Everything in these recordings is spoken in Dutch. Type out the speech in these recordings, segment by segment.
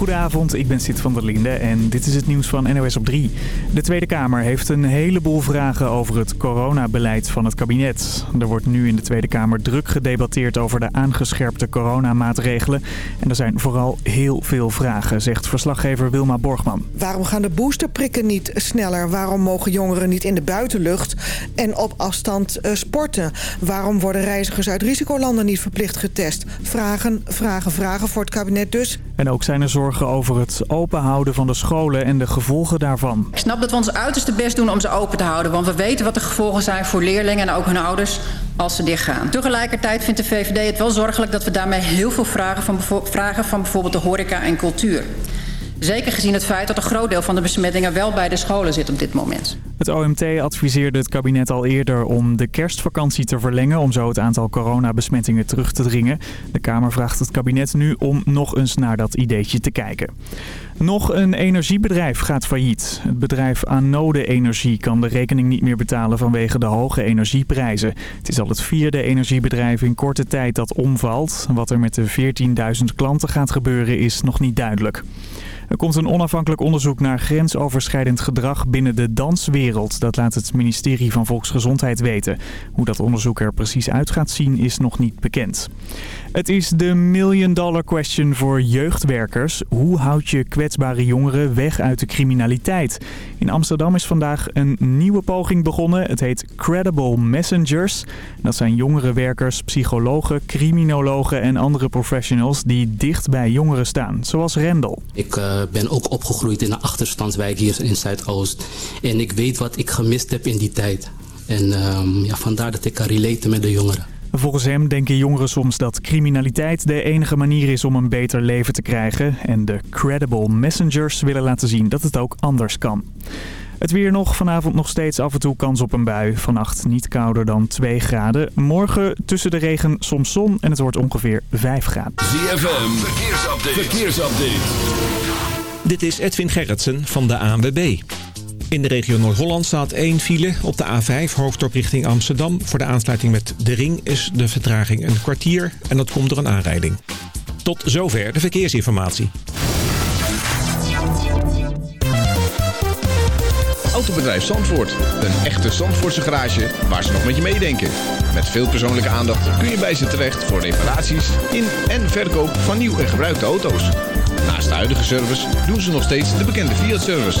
Goedenavond, ik ben Sid van der Linde en dit is het nieuws van NOS op 3. De Tweede Kamer heeft een heleboel vragen over het coronabeleid van het kabinet. Er wordt nu in de Tweede Kamer druk gedebatteerd over de aangescherpte coronamaatregelen. En er zijn vooral heel veel vragen, zegt verslaggever Wilma Borgman. Waarom gaan de boosterprikken niet sneller? Waarom mogen jongeren niet in de buitenlucht en op afstand uh, sporten? Waarom worden reizigers uit risicolanden niet verplicht getest? Vragen, vragen, vragen voor het kabinet dus. En ook zijn er zorgen over het openhouden van de scholen en de gevolgen daarvan. Ik snap dat we ons uiterste best doen om ze open te houden. Want we weten wat de gevolgen zijn voor leerlingen en ook hun ouders als ze dichtgaan. Tegelijkertijd vindt de VVD het wel zorgelijk dat we daarmee heel veel vragen van, vragen van bijvoorbeeld de horeca en cultuur. Zeker gezien het feit dat een groot deel van de besmettingen wel bij de scholen zit op dit moment. Het OMT adviseerde het kabinet al eerder om de kerstvakantie te verlengen... om zo het aantal coronabesmettingen terug te dringen. De Kamer vraagt het kabinet nu om nog eens naar dat ideetje te kijken. Nog een energiebedrijf gaat failliet. Het bedrijf Anode Energie kan de rekening niet meer betalen vanwege de hoge energieprijzen. Het is al het vierde energiebedrijf in korte tijd dat omvalt. Wat er met de 14.000 klanten gaat gebeuren is nog niet duidelijk. Er komt een onafhankelijk onderzoek naar grensoverschrijdend gedrag binnen de danswereld. Dat laat het ministerie van Volksgezondheid weten. Hoe dat onderzoek er precies uit gaat zien is nog niet bekend. Het is de million dollar question voor jeugdwerkers. Hoe houd je kwetsbare jongeren weg uit de criminaliteit? In Amsterdam is vandaag een nieuwe poging begonnen. Het heet Credible Messengers. Dat zijn jongere werkers, psychologen, criminologen en andere professionals die dicht bij jongeren staan. Zoals Rendel. Ik uh, ben ook opgegroeid in een achterstandswijk hier in Zuidoost. En ik weet wat ik gemist heb in die tijd. En uh, ja, vandaar dat ik kan relaten met de jongeren. Volgens hem denken jongeren soms dat criminaliteit de enige manier is om een beter leven te krijgen. En de credible messengers willen laten zien dat het ook anders kan. Het weer nog. Vanavond nog steeds af en toe kans op een bui. Vannacht niet kouder dan 2 graden. Morgen tussen de regen soms zon en het wordt ongeveer 5 graden. ZFM, verkeersupdate. verkeersupdate. Dit is Edwin Gerritsen van de ANWB. In de regio Noord-Holland staat één file op de A5 hoofddorp richting Amsterdam. Voor de aansluiting met de ring is de vertraging een kwartier en dat komt door een aanrijding. Tot zover de verkeersinformatie. Autobedrijf Zandvoort. Een echte Zandvoortse garage waar ze nog met je meedenken. Met veel persoonlijke aandacht kun je bij ze terecht voor reparaties in en verkoop van nieuw en gebruikte auto's. Naast de huidige service doen ze nog steeds de bekende Fiat-service.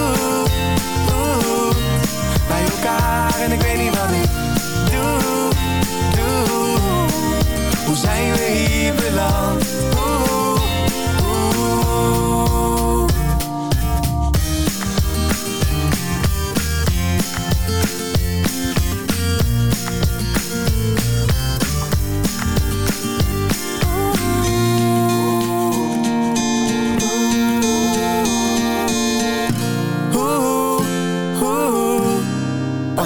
en ik weet niet wat ik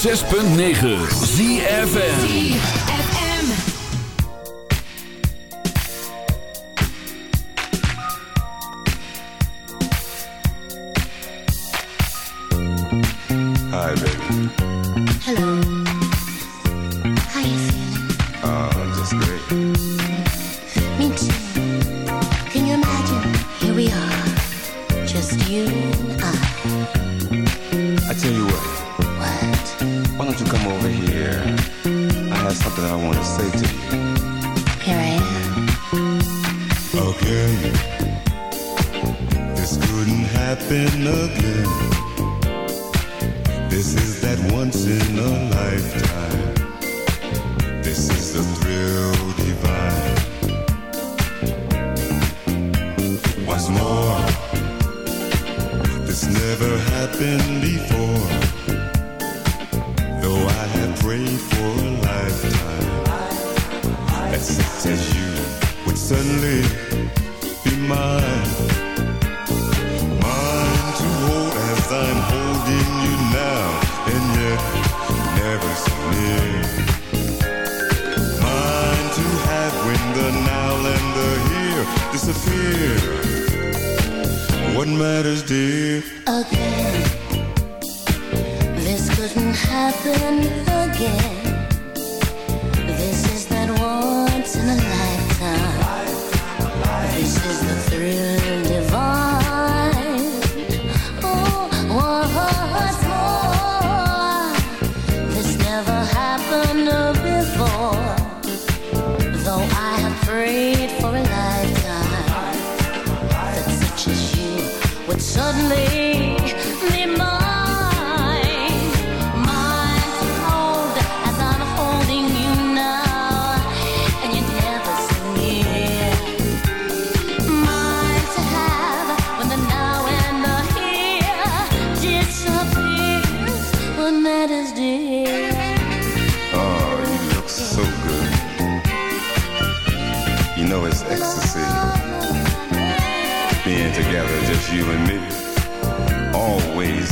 106.9 ZFN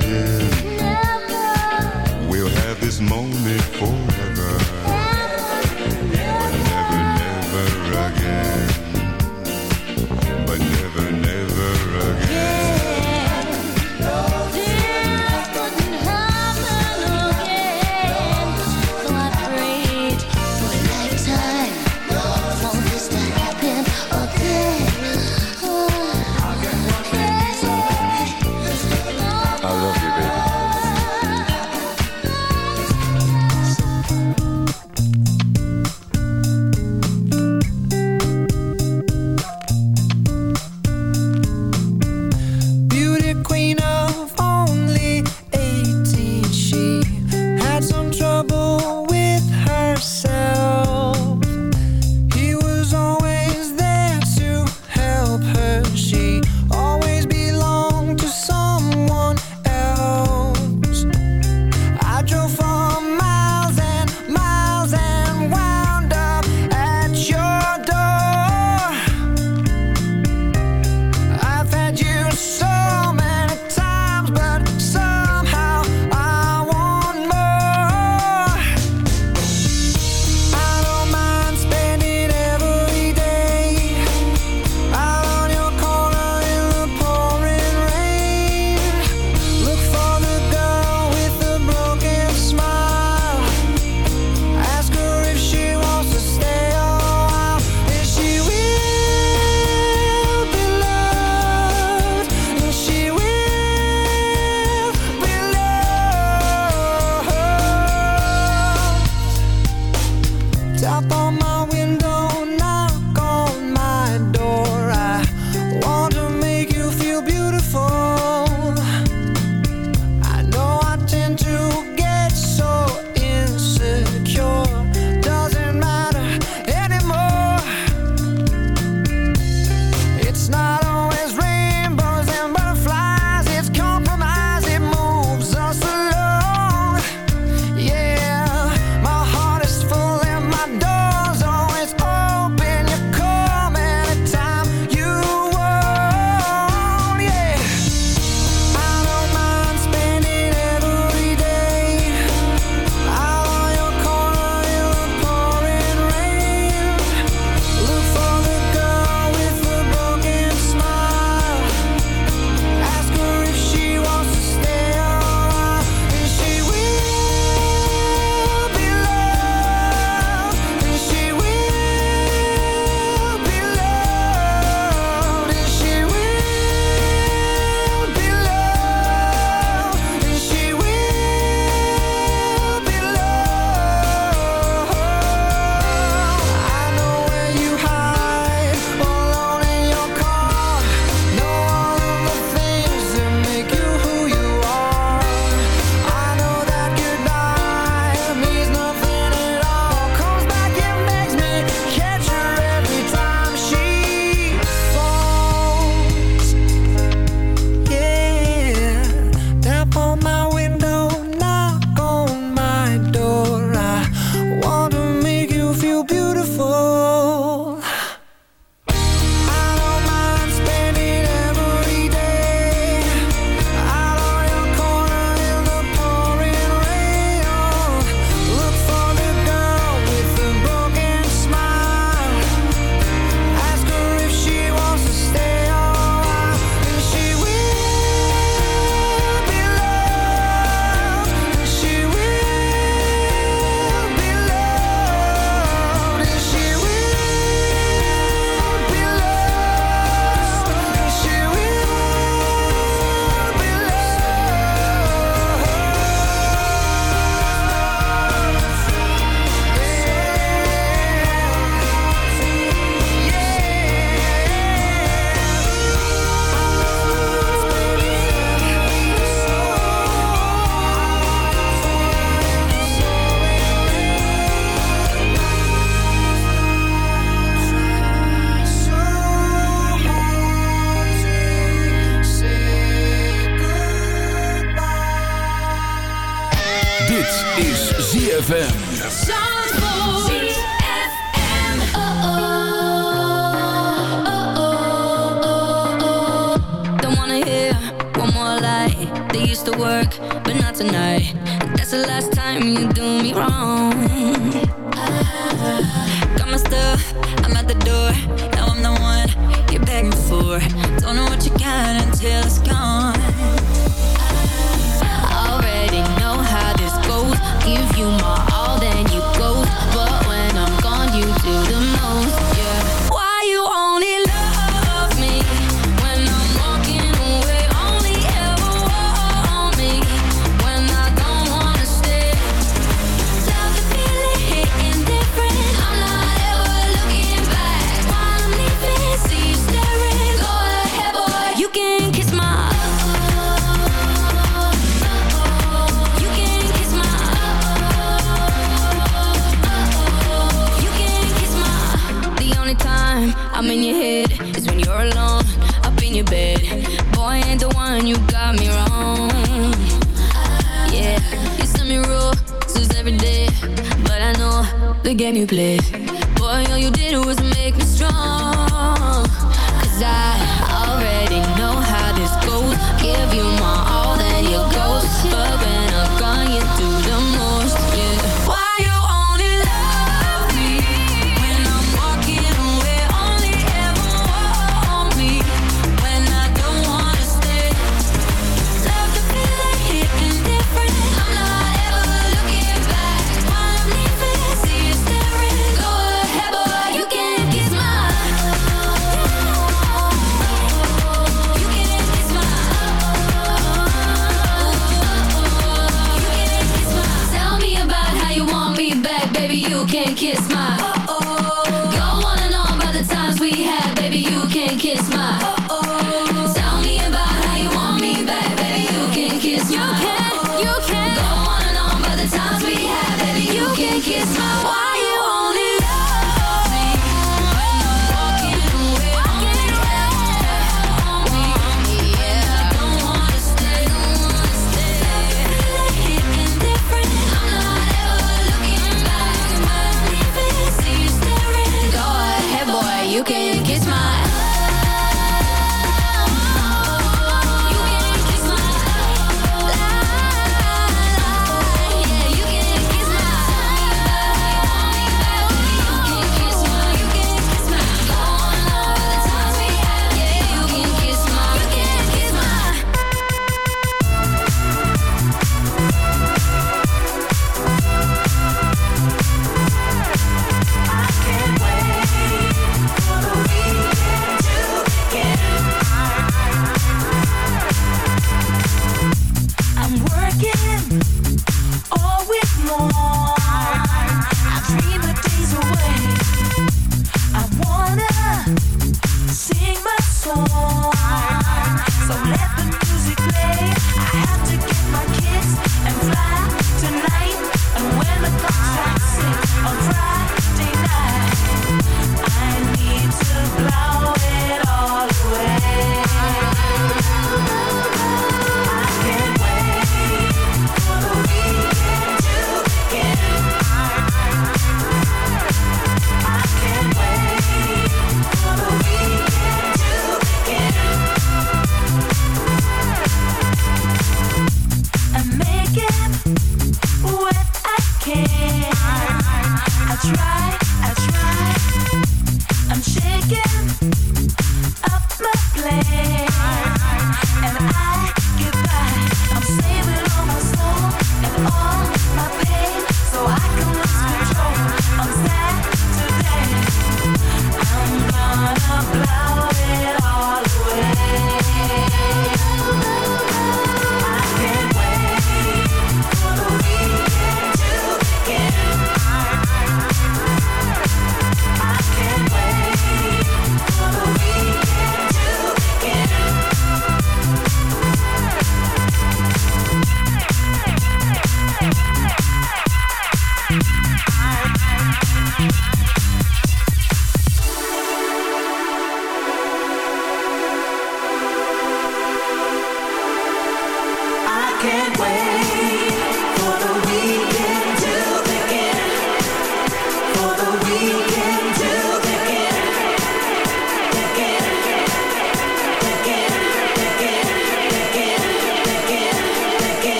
Again. good is when you're alone up in your bed. Boy, ain't the one you got me wrong. Yeah, you send me roses every day, but I know the game you play. Boy, all you did was make me strong. Cause I already know how this goes. Give you my all. kiss my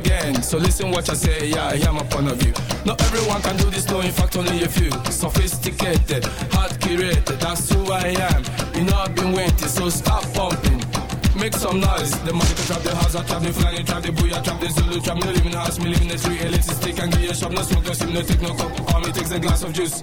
Again. So listen what I say, yeah, I hear my point of view. Not everyone can do this, no, in fact, only a few. Sophisticated, hard curated, that's who I am. You know I've been waiting, so stop pumping. Make some noise. The money can trap the house, I trap the flying, trap the booyah, trap the Zulu, trap me in the house, me live in the street, elitist stick and give you a shop, no smoke, no steam, no take no cup. All me takes a glass of juice.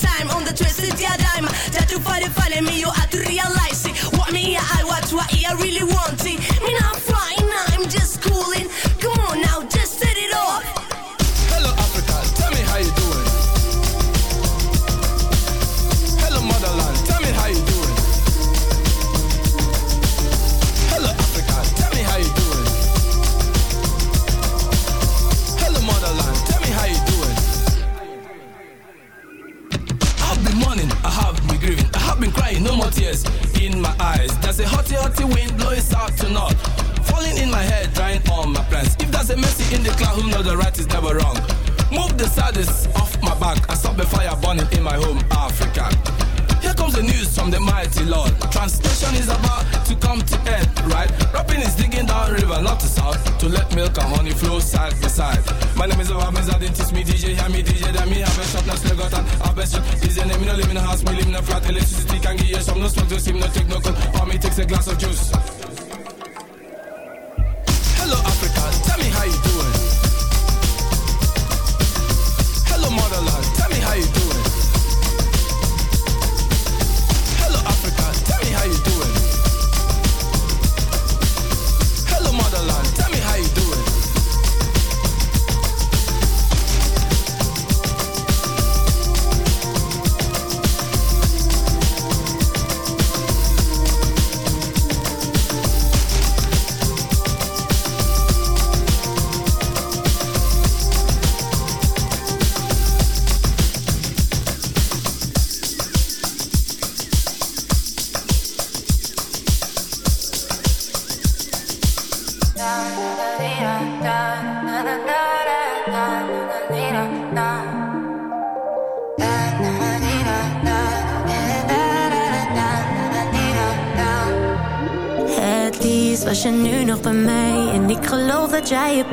time on the twisted yeah. Try to find it, find me, you have to realize it. What me, I watch, what I really want it. Me not my eyes. There's a hotty, hotty wind blowing south to north, falling in my head, drying all my plans. If there's a mercy in the cloud, who knows the right is never wrong. Move the saddest off my back I stop the fire burning in my home, Africa. Here comes the news from the mighty Lord. Translation is about to come to end, right? Rapping is digging down river, not to south, to let milk and honey flow side by side. My name is Obama, I didn't teach me DJ, hear me DJ, then me have a shop, now still got an have a shop. DJ name, me no live in a house, me live in a flat, electricity nos lances hipnóticos no con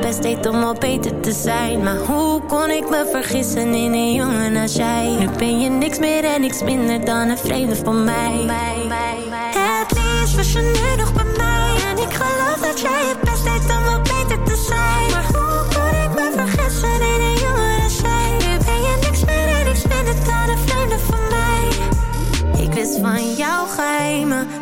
best deed om al beter te zijn. Maar hoe kon ik me vergissen in een jongen als jij? Nu ben je niks meer en niks minder dan een vreemde van mij.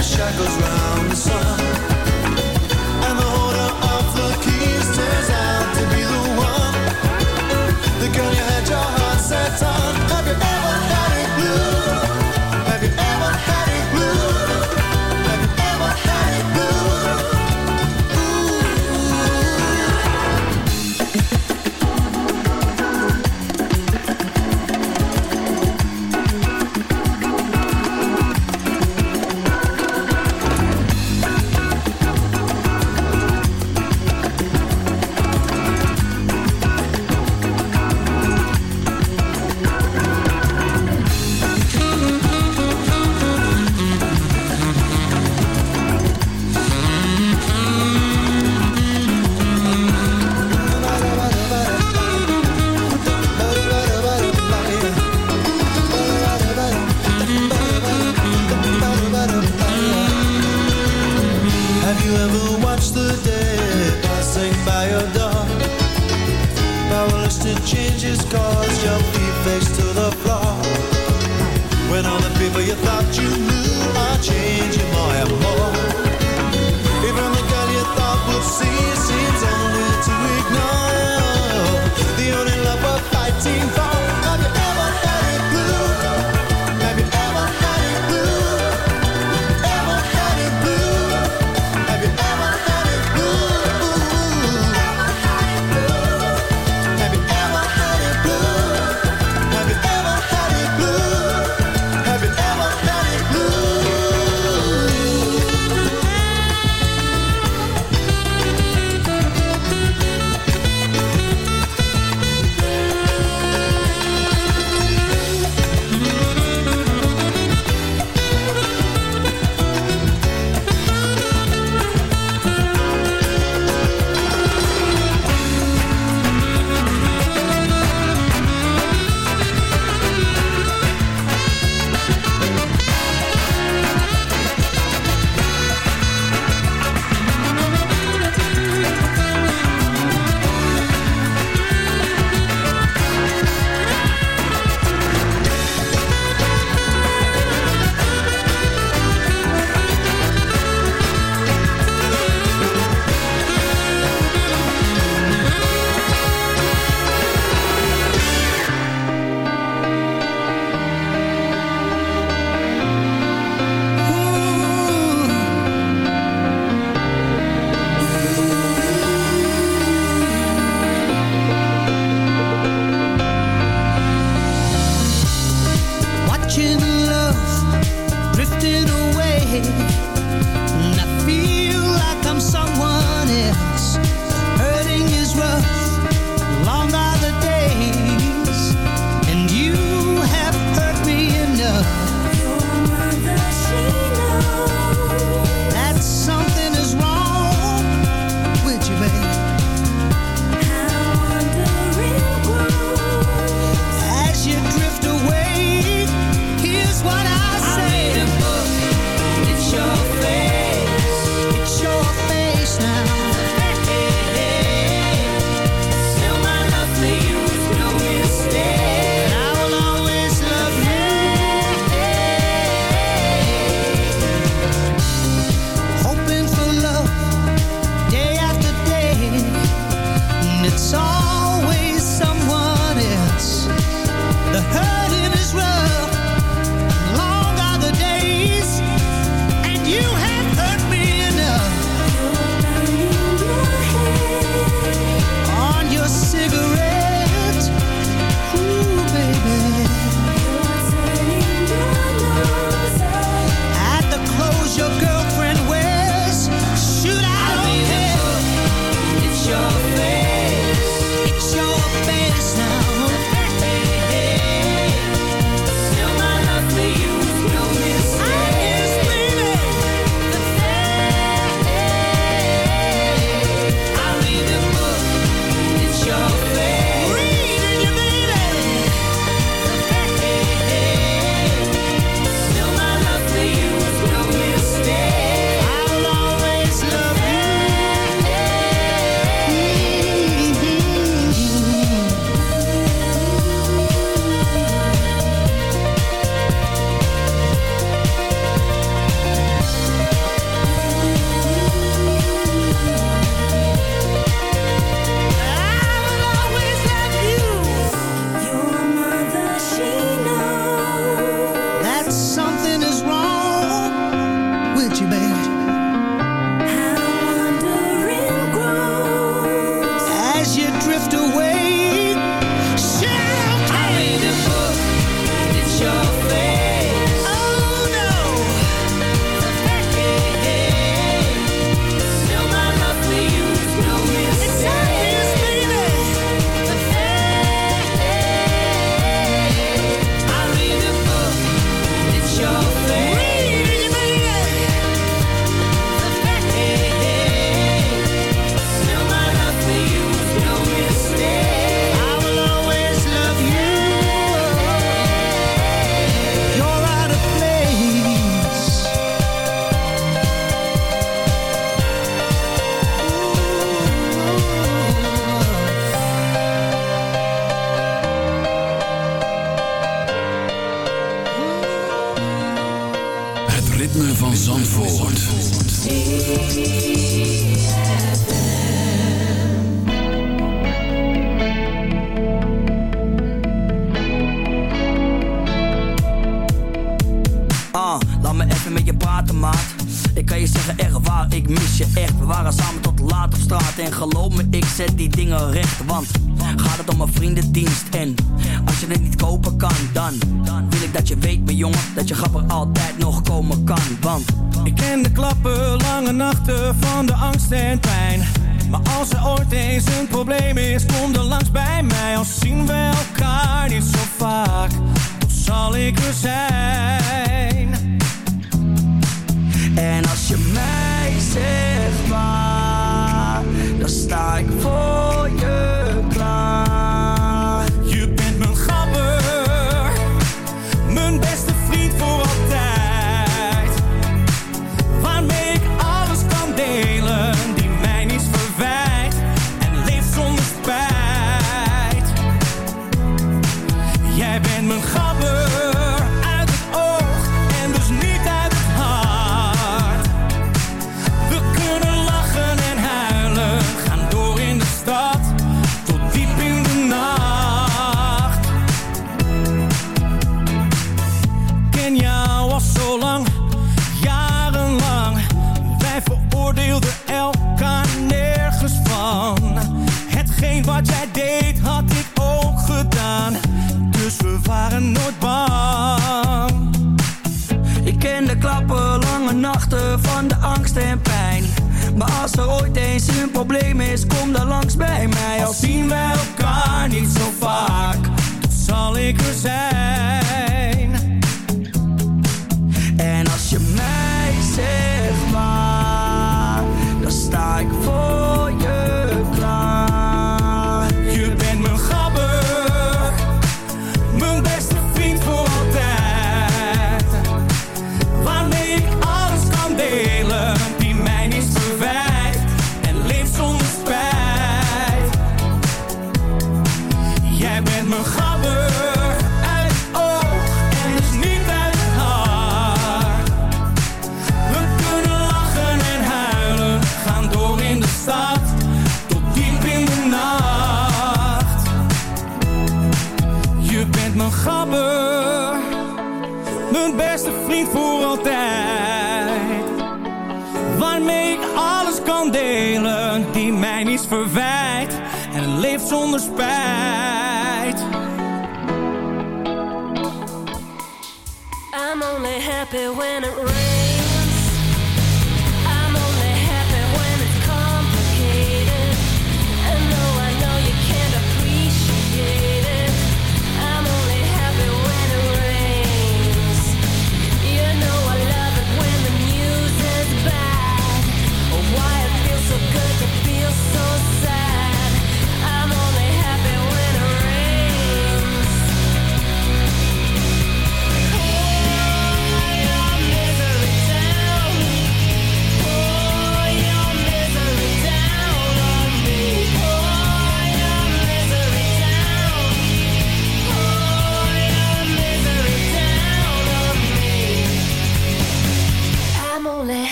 the shackles round the sun.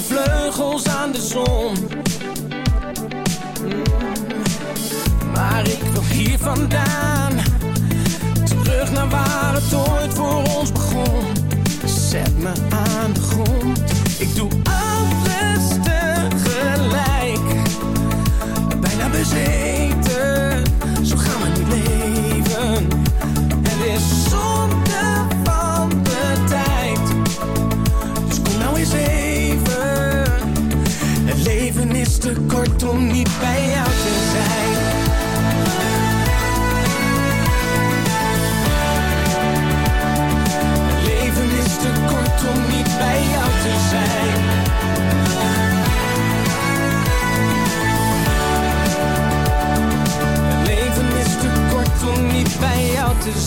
vleugels aan de zon. Maar ik wil hier vandaan, terug naar waar het ooit voor ons begon. Zet me aan.